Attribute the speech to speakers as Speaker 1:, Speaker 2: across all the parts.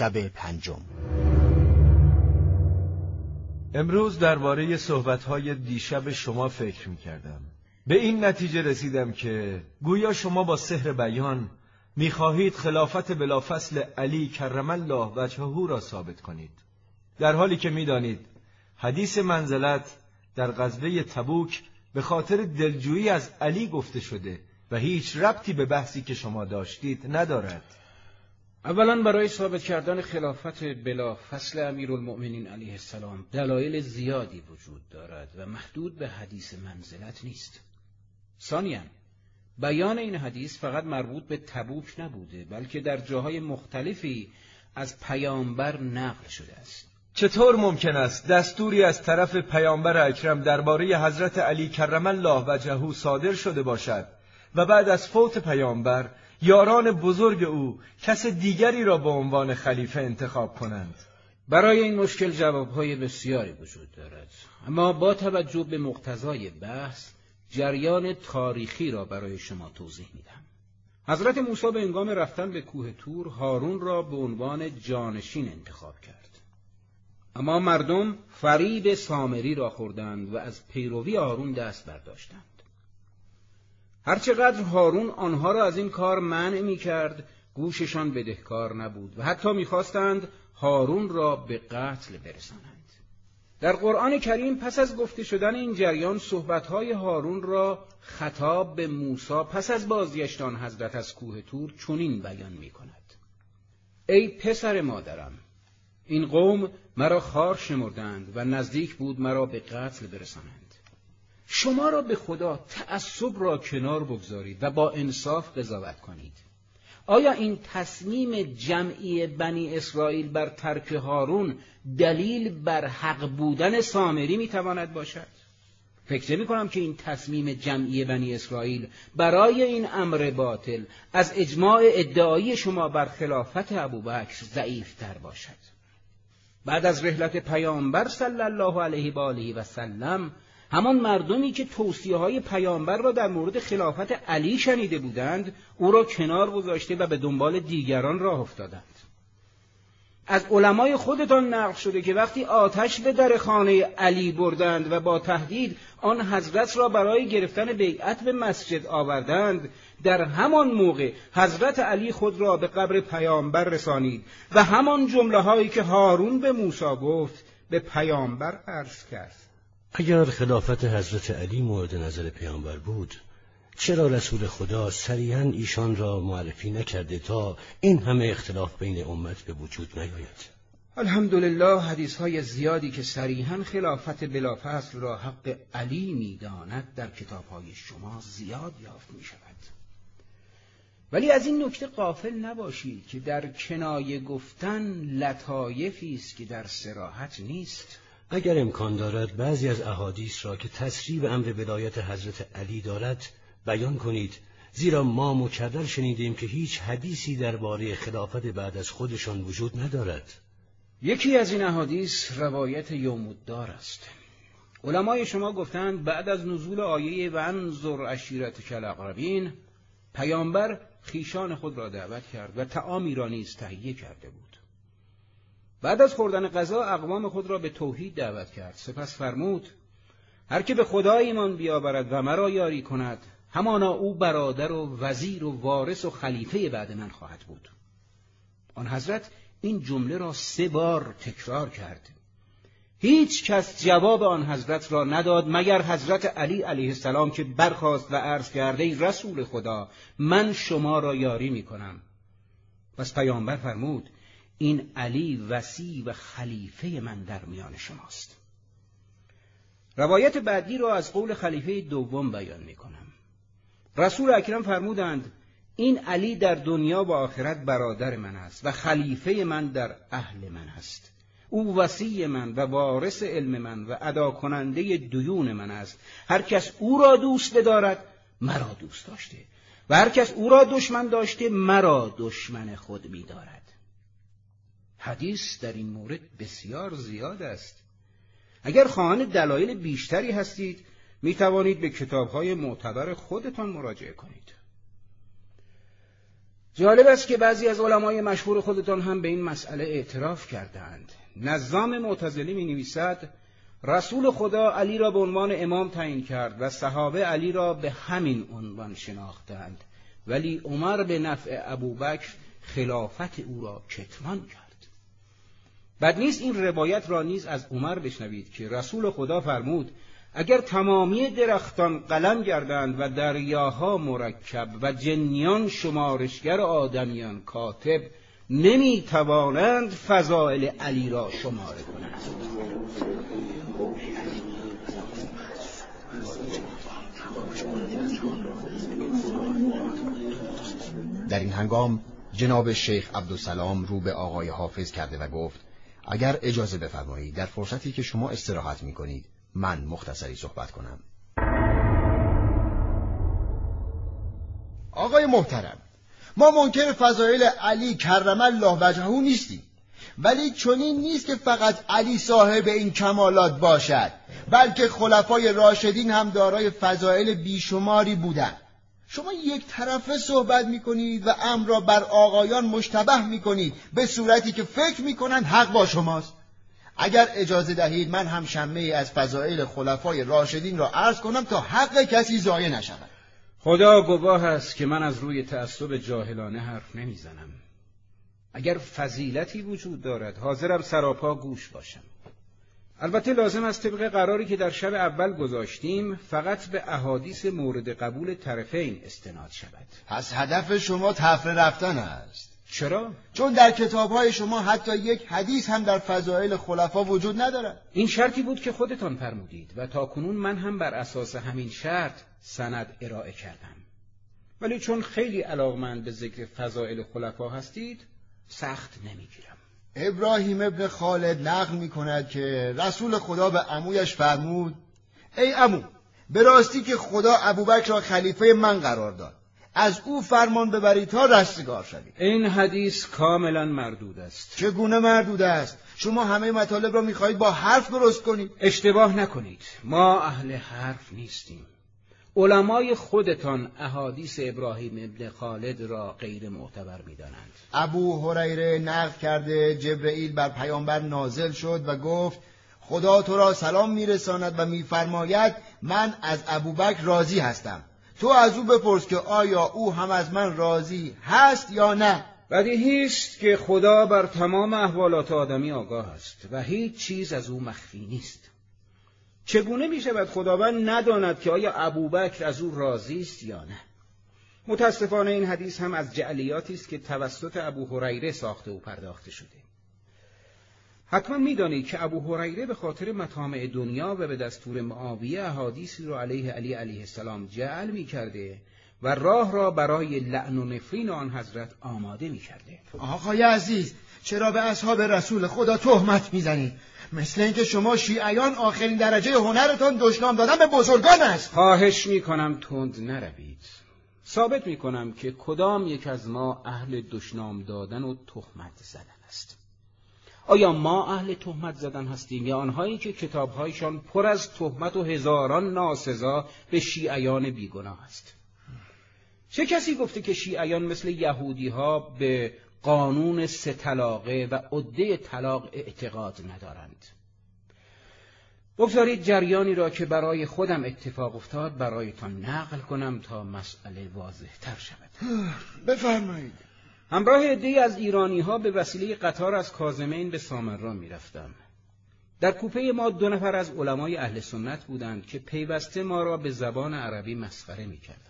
Speaker 1: شب پنجم
Speaker 2: امروز درباره صحبتهای دیشب شما فکر می کردم. به این نتیجه رسیدم که گویا شما با سحر بیان می‌خواهید خلافت بلافصل علی کرم الله وجهه را ثابت کنید. در حالی که می‌دانید حدیث منزلت در غزوه تبوک به خاطر دلجویی از علی گفته شده و هیچ ربطی به بحثی که شما داشتید ندارد.
Speaker 3: اولا برای ثابت کردن خلافت بلا فصل امیر المؤمنین علیه السلام دلایل زیادی وجود دارد و محدود به حدیث منزلت نیست. ثانیا بیان این حدیث فقط مربوط به تبوک نبوده بلکه در جاهای مختلفی از پیامبر نقل شده است.
Speaker 2: چطور ممکن است دستوری از طرف پیامبر اکرم درباره حضرت علی کرم الله وجهه صادر شده باشد و بعد از فوت پیامبر یاران بزرگ او کس دیگری را به عنوان خلیفه انتخاب کنند.
Speaker 3: برای این مشکل جوابهای بسیاری وجود دارد. اما با توجه به مقتضای بحث جریان تاریخی را برای شما توضیح میدم حضرت موسی به انگام رفتن به کوه تور هارون را به عنوان جانشین انتخاب کرد. اما مردم فریب سامری را خوردند و از پیروی هارون دست برداشتند. هرچقدر هارون آنها را از این کار منع می کرد گوششان بدهکار نبود و حتی می‌خواستند هارون را به قتل برسانند. در قرآن کریم پس از گفته شدن این جریان صحبتهای هارون را خطاب به موسی پس از بازگشتان حضرت از کوه تور چنین بیان می کند ای پسر مادرم این قوم مرا خار شمردند و نزدیک بود مرا به قتل برسانند. شما را به خدا تعصب را کنار بگذارید و با انصاف قضاوت کنید. آیا این تصمیم جمعی بنی اسرائیل بر ترک هارون دلیل بر حق بودن سامری می‌تواند باشد؟ فکر می کنم که این تصمیم جمعی بنی اسرائیل برای این امر باطل از اجماع ادعایی شما بر خلافت ابوبکر ضعیفتر باشد. بعد از رحلت پیامبر صلی الله علیه و آله و سلم همان مردمی که توصیه های پیامبر را در مورد خلافت علی شنیده بودند او را کنار گذاشته و به دنبال دیگران راه افتادند. از علمای خودتان نقل شده که وقتی آتش به در خانه علی بردند و با تهدید آن حضرت را برای گرفتن بیعت به مسجد آوردند در همان موقع حضرت علی خود را به قبر پیامبر رسانید و همان جمله هایی که هارون به موسی گفت به پیامبر عرض کرد.
Speaker 4: اگر خلافت حضرت علی مورد نظر پیامبر بود چرا رسول خدا صریحا ایشان را معرفی نکرده تا این همه اختلاف بین امت به وجود نیاید؟
Speaker 3: الحمدلله حدیث های زیادی که صریحا خلافت بلافصل را حق علی می‌داند در کتاب های شما زیاد یافت می شود ولی از این نکته قافل نباشید که در کنایه گفتن لطایفی است که در سراحت نیست.
Speaker 4: اگر امکان دارد بعضی از احادیث را که تصریب امر ولایت حضرت علی دارد بیان کنید زیرا ما مکرر شنیدیم که هیچ حدیثی درباره خلافت بعد از خودشان وجود ندارد.
Speaker 3: یکی از این احادیث روایت یومدار است. علمای شما گفتند بعد از نزول آیه ونظر اشیرت کلاقربین پیامبر خیشان خود را دعوت کرد و تعامی را نیز تهیه کرده بود. بعد از خوردن غذا اقوام خود را به توحید دعوت کرد. سپس فرمود هر که به خدا ایمان بیاورد و مرا یاری کند همانا او برادر و وزیر و وارث و خلیفه بعد من خواهد بود. آن حضرت این جمله را سه بار تکرار کرد. هیچ کس جواب آن حضرت را نداد مگر حضرت علی علیه السلام که برخواست و عرض کرده رسول خدا من شما را یاری می کنم. پس پیامبر فرمود این علی وسیع و خلیفه من در میان شماست. روایت بعدی را از قول خلیفه دوم بیان می کنم رسول اکرم فرمودند این علی در دنیا و آخرت برادر من است و خلیفه من در اهل من است. او وسیع من و وارث علم من و ادا کننده دیون من است. هر کس او را دوست بدارد مرا دوست داشته. و هر کس او را دشمن داشته مرا دشمن خود می‌دارد. حدیث در این مورد بسیار زیاد است. اگر خواهان دلایل بیشتری هستید می توانید به کتابهای معتبر خودتان مراجعه کنید. جالب است که بعضی از علمای مشهور خودتان هم به این مسئله اعتراف کردند. نظام معتزلی می نویسد رسول خدا علی را به عنوان امام تعیین کرد و صحابه علی را به همین عنوان شناختند ولی عمر به نفع ابوبکر خلافت او را کتمان کرد. بد نیست این روایت را نیز از عمر بشنوید که رسول خدا فرمود اگر تمامی درختان قلم گردند و دریاها مرکب و جنیان شمارشگر آدمیان کاتب نمی توانند فضائل علی را شماره کنند.
Speaker 1: در این هنگام جناب شیخ عبدالسلام رو به آقای حافظ کرده و گفت اگر اجازه بفرمایید در فرصتی که شما استراحت می کنید من مختصری صحبت کنم. آقای محترم ما منکر فضایل علی کرم الله وجهه نیستیم. ولی چنین نیست که فقط علی صاحب این کمالات باشد بلکه خلفای راشدین هم دارای فضایل بیشماری بودند. شما یک طرفه صحبت می کنید و امر را بر آقایان مشتبه می کنید به صورتی که فکر می کنند حق با شماست. اگر اجازه دهید من هم شمه از فضائل خلفای راشدین را عرض کنم تا حق کسی ضایع نشود.
Speaker 3: خدا گواه است که من از روی تعصب جاهلانه حرف نمی‌زنم. اگر فضیلتی وجود دارد حاضرم سراپا گوش باشم. البته لازم است طبق قراری که در شب اول گذاشتیم فقط به احادیث مورد قبول طرفین استناد شود.
Speaker 1: پس هدف شما تفره رفتن است.
Speaker 3: چرا؟
Speaker 1: چون در کتابهای شما حتی یک حدیث هم در فضایل خلفا وجود ندارد.
Speaker 3: این شرطی بود که خودتان فرمودید و تا کنون من هم بر اساس همین شرط سند ارائه کردم. ولی چون خیلی علاقمند به ذکر فضائل خلفا هستید سخت نمی‌گیرم.
Speaker 1: ابراهیم ابن خالد نقل می کند که رسول خدا به عمویش فرمود ای عمو به راستی که خدا ابوبکر را خلیفه من قرار داد از او فرمان ببرید تا رستگار شوید
Speaker 3: این حدیث کاملا مردود است.
Speaker 1: چگونه مردود است؟ شما همه مطالب را می‌خواهید با حرف درست کنید.
Speaker 3: اشتباه نکنید. ما اهل حرف نیستیم. علمای خودتان احادیث ابراهیم ابن خالد را غیر معتبر می‌دانند.
Speaker 1: ابو هریره نقل کرده جبرئیل بر پیامبر نازل شد و گفت خدا تو را سلام میرساند و میفرماید من از ابوبکر راضی هستم. تو از او بپرس که آیا او هم از من راضی هست یا نه.
Speaker 3: بدیهی است که خدا بر تمام احوالات آدمی آگاه است و هیچ چیز از او مخفی نیست. چگونه می شود خداوند نداند که آیا ابوبکر از او راضی است یا نه؟ متاسفانه این حدیث هم از جعلیاتی است که توسط ابو هریره ساخته و پرداخته شده. حتما می‌دانید که ابو هریره به خاطر مطامع دنیا و به دستور معاویه احادیثی را علیه علی علیه السلام جعل می کرده و راه را برای لعن و نفرین آن حضرت آماده می کرده
Speaker 1: آقای عزیز چرا به اصحاب رسول خدا تهمت می‌زنید؟ مثل اینکه شما شیعیان آخرین درجه هنرتان دشنام دادن به بزرگان است.
Speaker 3: خواهش می‌کنم تند نروید. ثابت می‌کنم که کدام یک از ما اهل دشنام دادن و تهمت زدن است. آیا ما اهل تهمت زدن هستیم یا آنهایی که کتابهایشان پر از تهمت و هزاران ناسزا به شیعیان بیگناه است؟ چه کسی گفته که شیعیان مثل یهودی ها به قانون سه طلاقه و عده طلاق اعتقاد ندارند بگذارید جریانی را که برای خودم اتفاق افتاد برایتان نقل کنم تا مسئله واضح تر شود
Speaker 1: بفرمایید
Speaker 3: همراه عدهای از ایرانی ها به وسیله قطار از کازمین به سامرا می رفتم. در کوپه ما دو نفر از علمای اهل سنت بودند که پیوسته ما را به زبان عربی مسخره می کردند.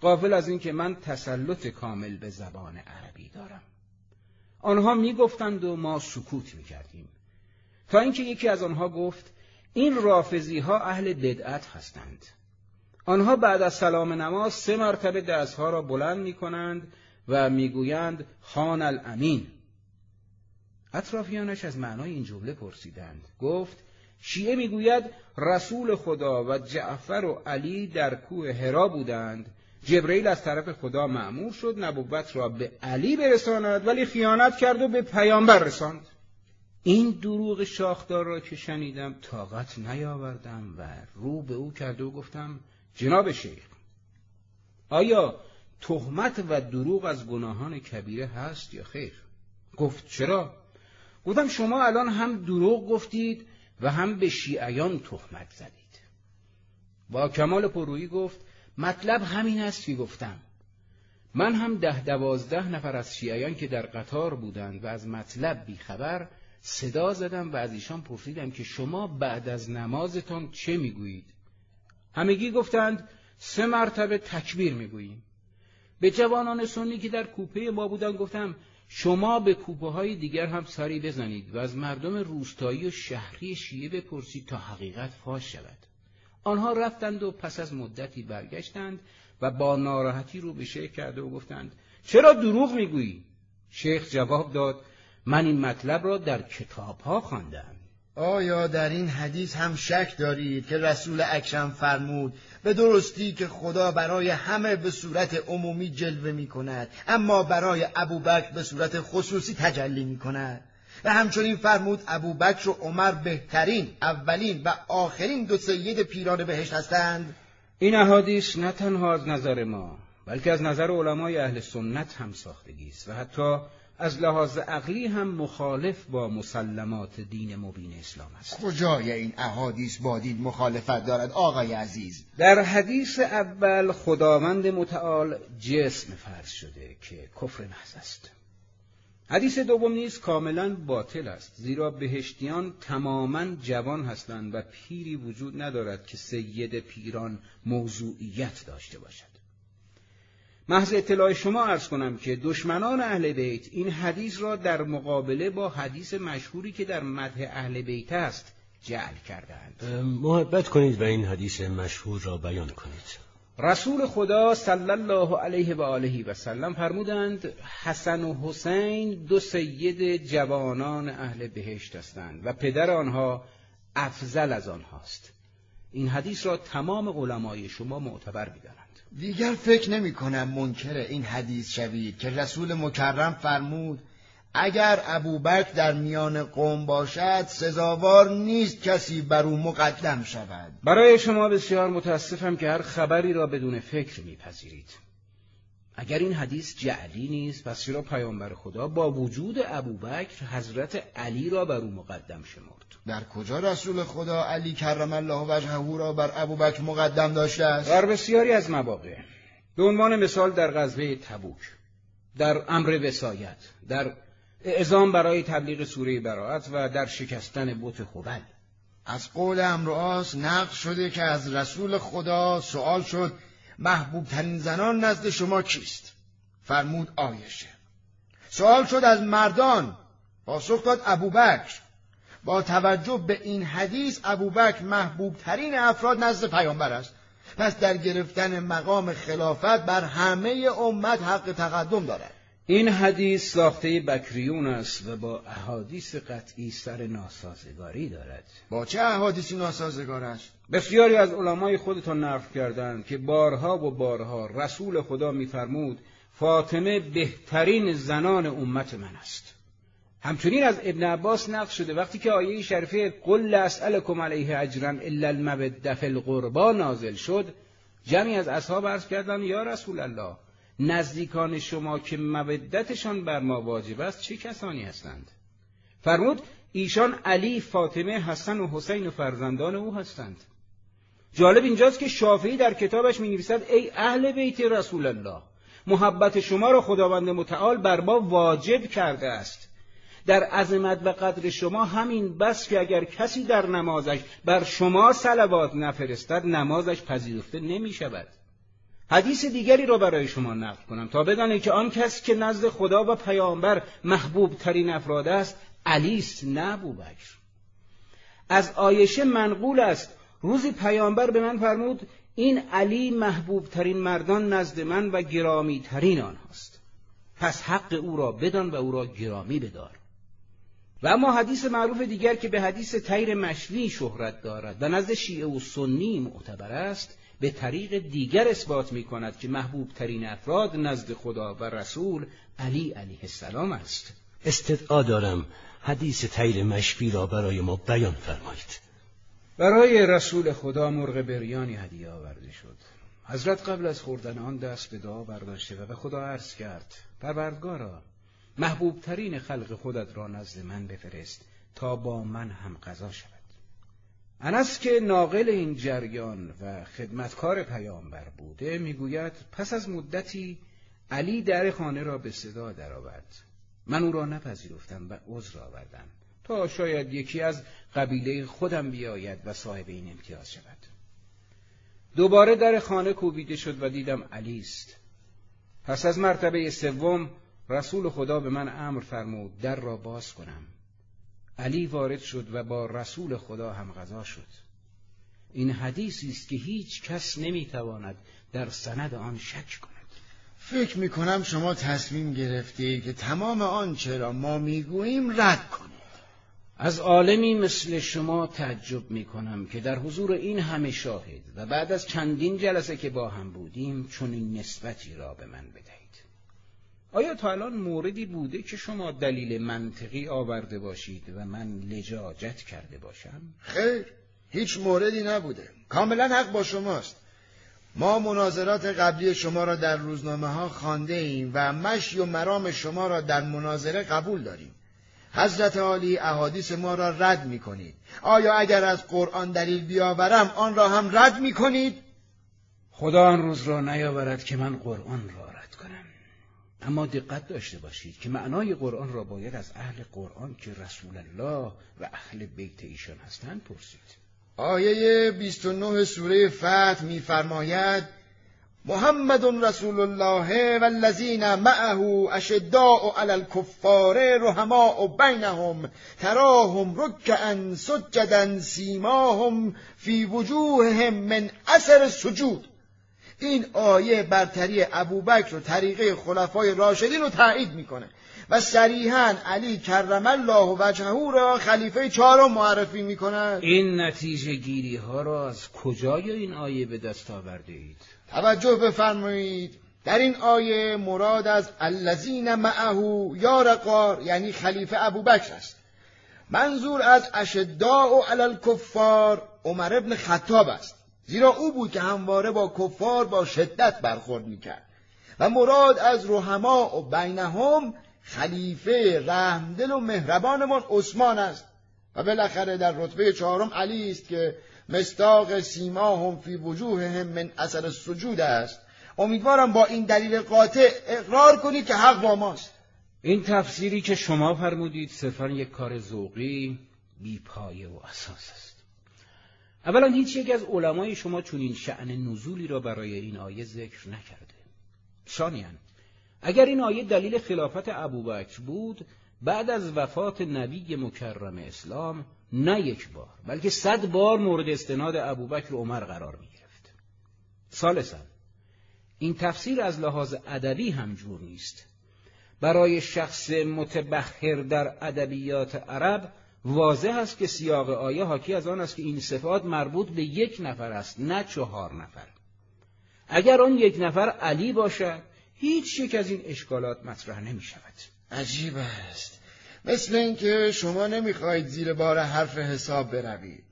Speaker 3: قافل از اینکه من تسلط کامل به زبان عربی دارم. آنها می گفتند و ما سکوت می کردیم. تا اینکه یکی از آنها گفت این رافزی ها اهل بدعت هستند. آنها بعد از سلام نماز سه مرتبه دستها را بلند می کنند و می‌گویند خان الامین اطرافیانش از معنای این جمله پرسیدند گفت شیعه می‌گوید رسول خدا و جعفر و علی در کوه هرا بودند جبرئیل از طرف خدا معمور شد نبوت را به علی برساند ولی خیانت کرد و به پیامبر رساند. این دروغ شاخدار را که شنیدم طاقت نیاوردم و رو به او کرده و گفتم جناب شیخ آیا تهمت و دروغ از گناهان کبیره هست یا خیر؟ گفت چرا؟ گفتم شما الان هم دروغ گفتید و هم به شیعیان تهمت زدید. با کمال پرویی گفت مطلب همین است که گفتم. من هم ده دوازده نفر از شیعیان که در قطار بودند و از مطلب بیخبر صدا زدم و از ایشان پرسیدم که شما بعد از نمازتان چه می‌گویید؟ همگی گفتند سه مرتبه تکبیر می‌گوییم. به جوانان سنی که در کوپه ما بودن گفتم شما به کوپه های دیگر هم سری بزنید و از مردم روستایی و شهری شیعه بپرسید تا حقیقت فاش شود. آنها رفتند و پس از مدتی برگشتند و با ناراحتی رو به شیخ کرده و گفتند چرا دروغ می‌گویی؟ شیخ جواب داد من این مطلب را در کتاب ها خواندم.
Speaker 1: آیا در این حدیث هم شک دارید که رسول اکرم فرمود به درستی که خدا برای همه به صورت عمومی جلوه می کند اما برای ابوبکر به صورت خصوصی تجلی می کند و همچنین فرمود ابوبکر و عمر بهترین اولین و آخرین دو سید پیران بهشت هستند.
Speaker 3: این احادیث نه تنها از نظر ما بلکه از نظر علمای اهل سنت هم ساختگی است و حتی از لحاظ عقلی هم مخالف با مسلمات دین مبین اسلام است.
Speaker 1: کجای این احادیث با دین مخالفت دارد آقای عزیز؟
Speaker 3: در حدیث اول خداوند متعال جسم فرض شده که کفر محض است. حدیث دوم نیز کاملا باطل است زیرا بهشتیان تماما جوان هستند و پیری وجود ندارد که سید پیران موضوعیت داشته باشد. محض اطلاع شما ارز کنم که دشمنان اهل بیت این حدیث را در مقابله با حدیث مشهوری که در مدح اهل بیت است جعل کردند
Speaker 4: محبت کنید و این حدیث مشهور را بیان کنید.
Speaker 3: رسول خدا صلی الله علیه و آله و سلم فرمودند حسن و حسین دو سید جوانان اهل بهشت هستند و پدر آنها افضل از آنهاست. این حدیث را تمام علمای شما معتبر می‌دانند.
Speaker 1: دیگر فکر نمی کنم منکر این حدیث شوید که رسول مکرم فرمود اگر ابوبکر در میان قوم باشد سزاوار نیست کسی بر او مقدم شود.
Speaker 3: برای شما بسیار متاسفم که هر خبری را بدون فکر میپذیرید. اگر این حدیث جعلی نیست پس چرا پیامبر خدا با وجود ابوبکر حضرت علی را بر او مقدم شمرد؟
Speaker 1: در کجا رسول خدا علی کرم الله وجهه را بر ابوبکر مقدم داشته است؟
Speaker 3: در بسیاری از مواقع. به عنوان مثال در غزوه تبوک در امر وسایت در اعزام برای تبلیغ سوره براعت و در شکستن بوت خوبل
Speaker 1: از قول امرواس نقل شده که از رسول خدا سوال شد محبوب ترین زنان نزد شما کیست؟ فرمود آیشه سوال شد از مردان. پاسخ داد ابوبکر. با توجه به این حدیث ابوبکر محبوب ترین افراد نزد پیامبر است. پس در گرفتن مقام خلافت بر همه امت حق تقدم دارد.
Speaker 3: این حدیث ساخته بکریون است و با احادیث قطعی سر ناسازگاری دارد.
Speaker 1: با چه احادیثی ناسازگار است
Speaker 3: بسیاری از علمای خودتان نقل کردند که بارها و بارها رسول خدا میفرمود فاطمه بهترین زنان امت من است. همچنین از ابن عباس نقل شده وقتی که آیه شریفه قل اسألکم علیه اجرا الا المودة فی القربا نازل شد جمعی از اصحاب عرض کردند یا رسول الله نزدیکان شما که مودتشان بر ما واجب است چه کسانی هستند؟ فرمود ایشان علی فاطمه حسن و حسین و فرزندان او هستند. جالب اینجاست که شافعی در کتابش می نویسد ای اهل بیت رسول الله محبت شما را خداوند متعال بر ما واجب کرده است. در عظمت و قدر شما همین بس که اگر کسی در نمازش بر شما سلوات نفرستد نمازش پذیرفته نمی شود حدیث دیگری را برای شما نقل کنم. تا بدانید که آن کس که نزد خدا و پیامبر محبوب ترین افراد است علیست نه ابوبکر. از آیشه منقول است روزی پیامبر به من فرمود این علی محبوب ترین مردان نزد من و گرامی ترین آنهاست پس حق او را بدان و او را گرامی بدار. و اما حدیث معروف دیگر که به حدیث تیر مشوی شهرت دارد و نزد شیعه و سنی معتبر است به طریق دیگر اثبات می کند که محبوب ترین افراد نزد خدا و رسول علی علیه السلام است.
Speaker 4: استدعا دارم. حدیث تیر مشفی را برای ما بیان فرمایید.
Speaker 3: برای رسول خدا مرغ بریانی هدیه آورده شد. حضرت قبل از خوردن آن دست به دعا برداشته و به خدا عرض کرد پروردگارا محبوب ترین خلق خودت را نزد من بفرست تا با من هم قضا شود. انس که ناقل این جریان و خدمتکار پیامبر بوده می‌گوید پس از مدتی علی در خانه را به صدا درآورد. من او را نپذیرفتم و عذر آوردم تا شاید یکی از قبیله خودم بیاید و صاحب این امتیاز شود. دوباره در خانه کوبیده شد و دیدم علی است. پس از مرتبه سوم رسول خدا به من امر فرمود در را باز کنم. علی وارد شد و با رسول خدا هم غذا شد. این حدیثی است که هیچ کس نمی‌تواند در سند آن شک کند.
Speaker 1: فکر می‌کنم شما تصمیم گرفتید که تمام آنچه را ما می‌گوییم رد کنید.
Speaker 3: از عالمی مثل شما تعجب می‌کنم که در حضور این همه شاهد و بعد از چندین جلسه که با هم بودیم چون این نسبتی را به من بدهید. آیا تا الان موردی بوده که شما دلیل منطقی آورده باشید و من لجاجت کرده باشم؟
Speaker 1: خیر هیچ موردی نبوده کاملا حق با شماست ما مناظرات قبلی شما را در روزنامه ها خانده ایم و مشی و مرام شما را در مناظره قبول داریم حضرت عالی احادیث ما را رد می کنید آیا اگر از قرآن دلیل بیاورم آن را هم رد می کنید؟
Speaker 3: خدا آن روز را نیاورد که من قرآن را اما دقت داشته باشید که معنای قرآن را باید از اهل قرآن که رسول الله و اهل بیت ایشان هستند پرسید.
Speaker 1: آیه 29 سوره فتح میفرماید محمد رسول الله والذین معه اشداء علی الكفار رحماء بینهم تراهم رکعا سجدا سیماهم فی وجوههم من اثر سجود این آیه برتری ابوبکر و طریقه خلفای راشدین رو تایید می‌کنه. و صریحا علی کرم الله وجهه را خلیفه چهارم معرفی می‌کنه.
Speaker 3: این نتیجه گیری ها را از کجای این آیه به دست آورده اید
Speaker 1: توجه بفرمایید. در این آیه مراد از الذین معه یا رقار یعنی خلیفه ابوبکر است. منظور از اشداء علی الکفار عمر ابن خطاب است. زیرا او بود که همواره با کفار با شدت برخورد می‌کرد. و مراد از رحما و بینهم خلیفه رحمدل و مهربانمان عثمان است. و بالاخره در رتبه چهارم علی است که مستاق سیماهم فی وجوههم من اثر سجود است. امیدوارم با این دلیل قاطع اقرار کنید که حق با ماست.
Speaker 3: این تفسیری که شما فرمودید صرفا یک کار ذوقی بی پایه و اساس است. اولا هیچ یک از علمای شما چنین شعن نزولی را برای این آیه ذکر نکرده. ثانیا اگر این آیه دلیل خلافت ابوبکر بود بعد از وفات نبی مکرم اسلام نه یک بار بلکه صد بار مورد استناد ابوبکر و عمر قرار می گرفت ثالثا این تفسیر از لحاظ ادبی هم جور نیست. برای شخص متبخر در ادبیات عرب واضح است که سیاق آیه حاکی از آن است که این صفات مربوط به یک نفر است نه چهار نفر. اگر آن یک نفر علی باشد هیچ یک از این اشکالات مطرح نمی شود
Speaker 1: عجیب است. مثل اینکه شما نمی‌خواهید زیر بار حرف حساب بروید.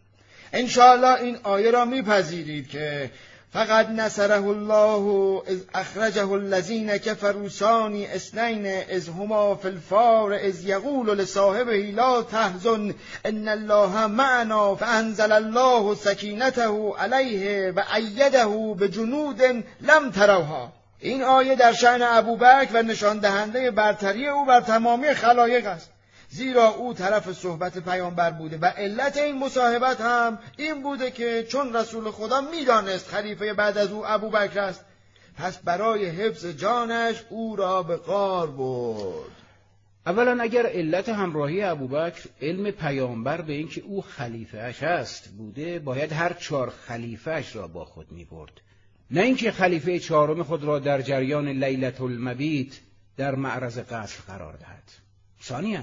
Speaker 1: انشاءالله این آیه را میپذیرید که فقط نصره الله از اخرجه الذین کفروا ثانی اثنین از هما فی الفار از یقول لصاحبه لا تحزن ان الله معنا فانزل الله سکینته علیه و ایده بجنود لم تروها. این آیه در شأن ابوبکر و نشان دهنده برتری او بر تمامی خلایق است. زیرا او طرف صحبت پیامبر بوده و علت این مصاحبت هم این بوده که چون رسول خدا می‌دانست خلیفه بعد از او ابوبکر است پس برای حفظ جانش او را به قار برد.
Speaker 3: اولا اگر علت همراهی ابوبکر علم پیامبر به اینکه او خلیفهش است بوده باید هر چهار خلیفهش را با خود می برد نه اینکه خلیفه چهارم خود را در جریان لیلت المبیت در معرض قصر قرار دهد. ثانیا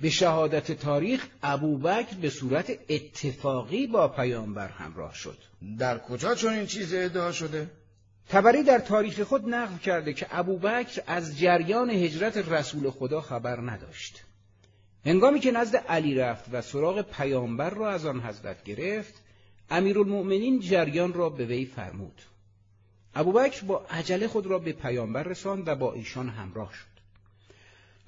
Speaker 3: به شهادت تاریخ ابوبکر به صورت اتفاقی با پیامبر همراه شد
Speaker 1: در کجا چون این چیز ادعا شده؟
Speaker 3: تبری در تاریخ خود نقل کرده که ابوبکر از جریان هجرت رسول خدا خبر نداشت هنگامی که نزد علی رفت و سراغ پیامبر را از آن حضرت گرفت امیرالمؤمنین جریان را به وی فرمود ابوبکر با عجله خود را به پیامبر رساند و با ایشان همراه شد.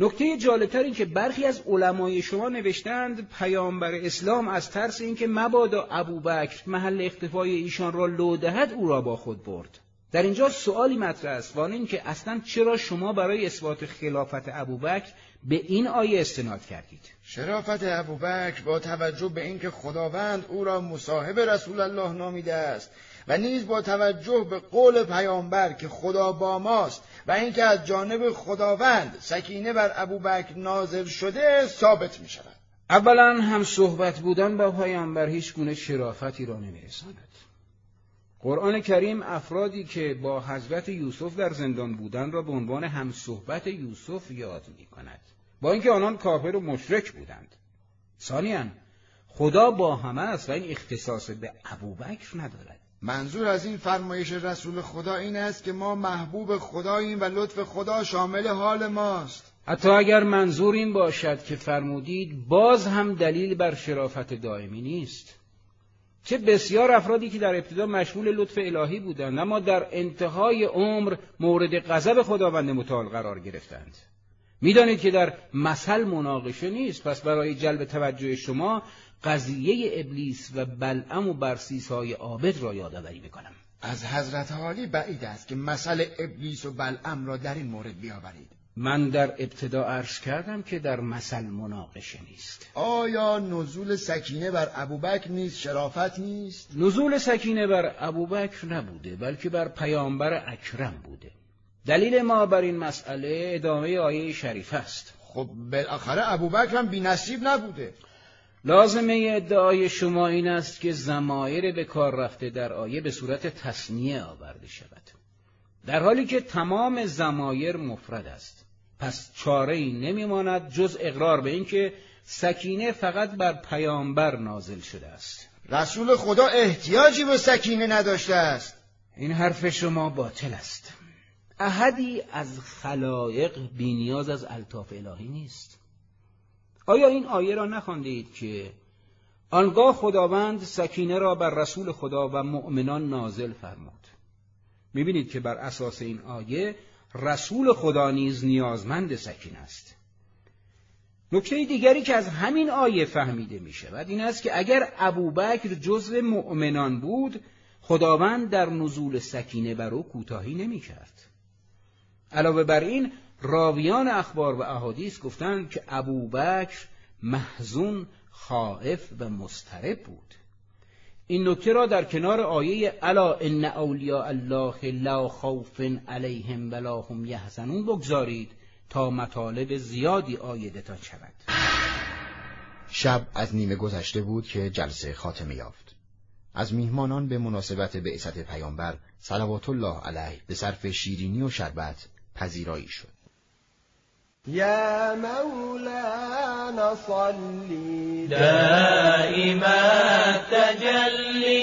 Speaker 3: نکته جالبتر این که برخی از علمای شما نوشتند پیامبر اسلام از ترس اینکه مبادا ابوبکر محل اختفای ایشان را لو دهد او را با خود برد. در اینجا سوالی مطرح است وان این که اصلا چرا شما برای اثبات خلافت ابوبکر به این آیه استناد کردید
Speaker 1: شرافت ابوبکر با توجه به اینکه خداوند او را مصاحب رسول الله نامیده است و نیز با توجه به قول پیامبر که خدا با ماست و اینکه از جانب خداوند سکینه بر ابوبکر نازل شده ثابت می شود
Speaker 3: اولا هم صحبت بودن با پیامبر هیچ گونه شرافتی را نمیرساند. قرآن کریم افرادی که با حضرت یوسف در زندان بودن را به عنوان هم صحبت یوسف یاد می کند با اینکه آنان کافر و مشرک بودند. ثانیا خدا با همه است و این اختصاص به ابوبکر ندارد.
Speaker 1: منظور از این فرمایش رسول خدا این است که ما محبوب خداییم و لطف خدا شامل حال ماست.
Speaker 3: حتی اگر منظور این باشد که فرمودید باز هم دلیل بر شرافت دائمی نیست. چه بسیار افرادی که در ابتدا مشمول لطف الهی بودند اما در انتهای عمر مورد غضب خداوند متعال قرار گرفتند. می‌دانید که در مثل مناقشه نیست. پس برای جلب توجه شما قضیه ابلیس و بلعم و برسیس های عابد را یادآوری می‌کنم.
Speaker 1: از حضرت حالی بعید است که مثل ابلیس و بلعم را در این مورد بیاورید.
Speaker 3: من در ابتدا عرض کردم که در مثل مناقشه نیست.
Speaker 1: آیا نزول سکینه بر ابوبکر نیست شرافت نیست؟
Speaker 3: نزول سکینه بر ابوبکر نبوده بلکه بر پیامبر اکرم بوده. دلیل ما بر این مسئله ادامه آیه شریف است.
Speaker 1: خب بالاخره ابوبکر هم بی‌نصیب نبوده.
Speaker 3: لازمه ادعای شما این است که زمایر به کار رفته در آیه به صورت تصنیه آورده شود. در حالی که تمام زمایر مفرد است. پس چاره ای نمیماند جز اقرار به اینکه سکینه فقط بر پیامبر نازل شده است.
Speaker 1: رسول خدا احتیاجی به سکینه نداشته است.
Speaker 3: این حرف شما باطل است. احدی از خلایق بینیاز از الطاف الهی نیست. آیا این آیه را نخواندید که آنگاه خداوند سکینه را بر رسول خدا و مؤمنان نازل فرمود؟ می‌بینید که بر اساس این آیه رسول خدا نیز نیازمند سکینه است. نکته دیگری که از همین آیه فهمیده می شود این است که اگر ابوبکر جزو مؤمنان بود خداوند در نزول سکینه بر او کوتاهی نمی کرد. علاوه بر این راویان اخبار و احادیث گفتند که ابوبکر محزون خائف و مسترب بود. این نکته را در کنار آیه الا ان اولیاء الله لا خوف علیهم ولا هم یحزنون بگذارید تا مطالب زیادی آیدتان شود.
Speaker 1: شب از نیمه گذشته بود که جلسه خاتمه یافت. از میهمانان به مناسبت بعثت پیامبر صلوات الله علیه به صرف شیرینی و شربت پذیرایی شد.
Speaker 5: یا مولانا صلی
Speaker 6: دائما تجلی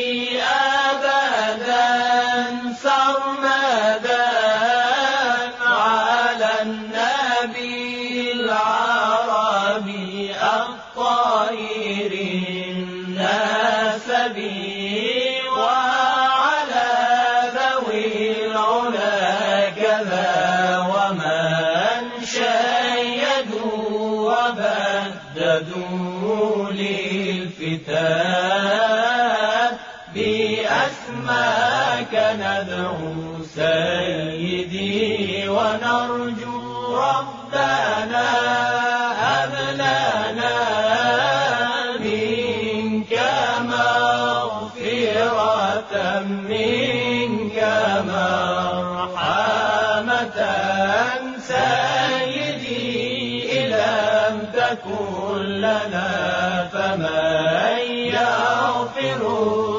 Speaker 6: لنا فمن يغفر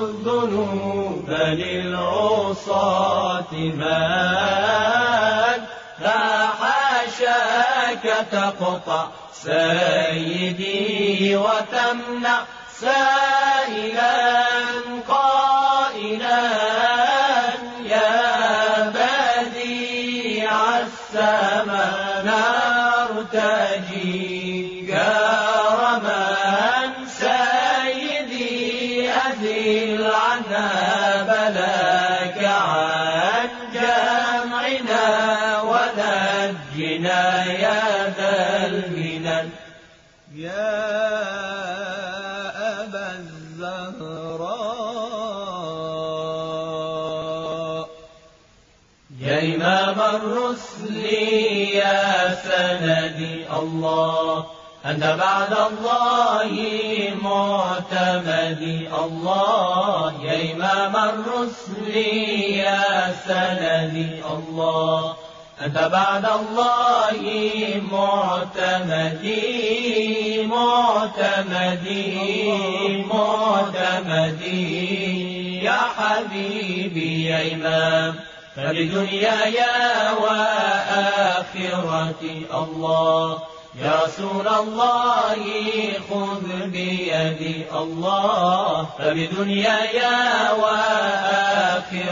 Speaker 6: الذنوب للعصاة من فحاشاك تقطع سيدي وتمنع سائلا سندي الله أنت بعد الله معتمدي الله. يا إمام الرسل يا سندي الله. أنت بعد الله معتمدي معتمدي معتمدي. يا حبيبي يا إمام. فبدنياي وآخرتي الله. يا رسول الله خذ بيدي الله. فبدنياي وآخرتي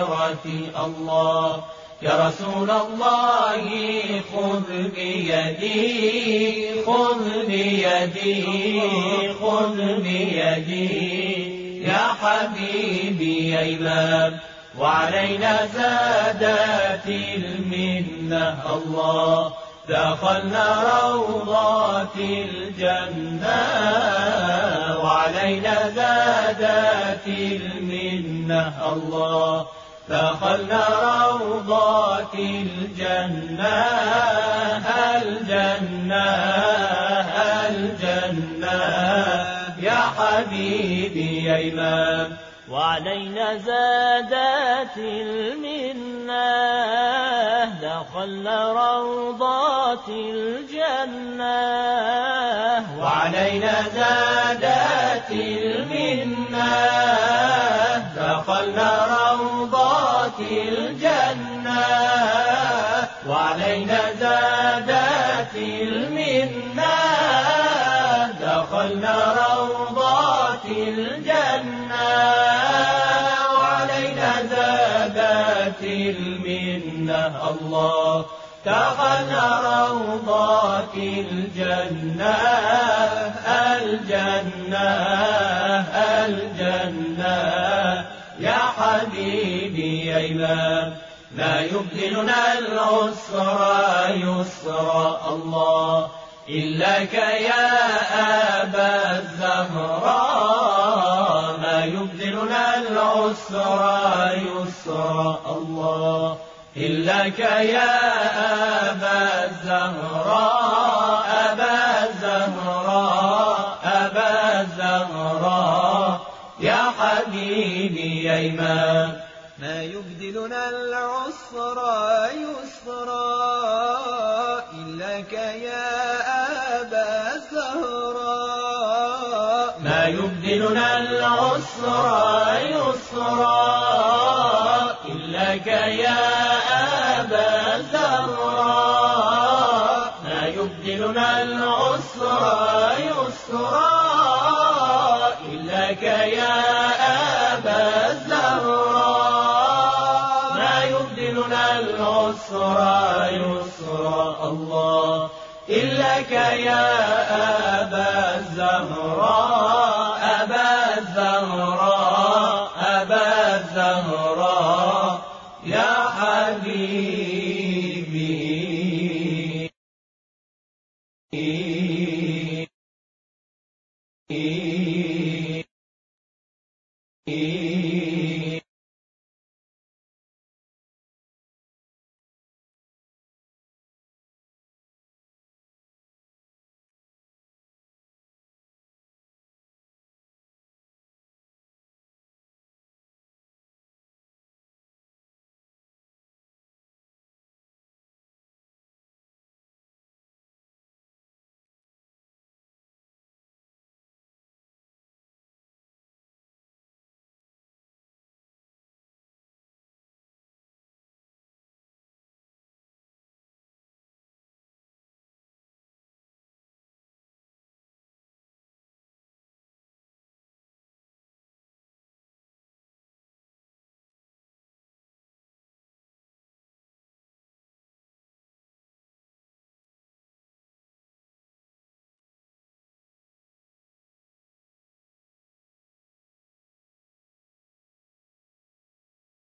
Speaker 6: الله. يا رسول الله خذ بيدي خذ بيدي خذ بيدي يا حبيبي يا إمام. وعلينا زادت المنة. الله دخلنا روضات الجنة. وعلينا زادت المنة. الله دخلنا روضات الجنة. الجنة الجنة. يا حبيبي يا إمام.
Speaker 7: وعلينا زادت المنة دخلنا روضات الجنة.
Speaker 6: وعلينا زادت المنة دخلنا روضات الجنة. وعلينا زادت المنة دخلنا روضات الجنة. الله دخلنا روضات الجنة الجنة الجنة. يا حبيبي يا إمام لا يبدلنا العسر يسرا الله إلاك يا أبا الزهراء. ما يبدلنا العسر يسرا الله إلاك يا أبا الزهراء أبا الزهراء أبا الزهراء يا حبيبي يا إمام
Speaker 5: ما يبدلنا العسر يسرا إلاك يا أبا الزهراء
Speaker 6: ما يبدلنا العسر يسرا إلاك يا ما يبدلنا العسر يسرا إلاك يا أبا الزهراء. ما يبدلنا العسر يسرا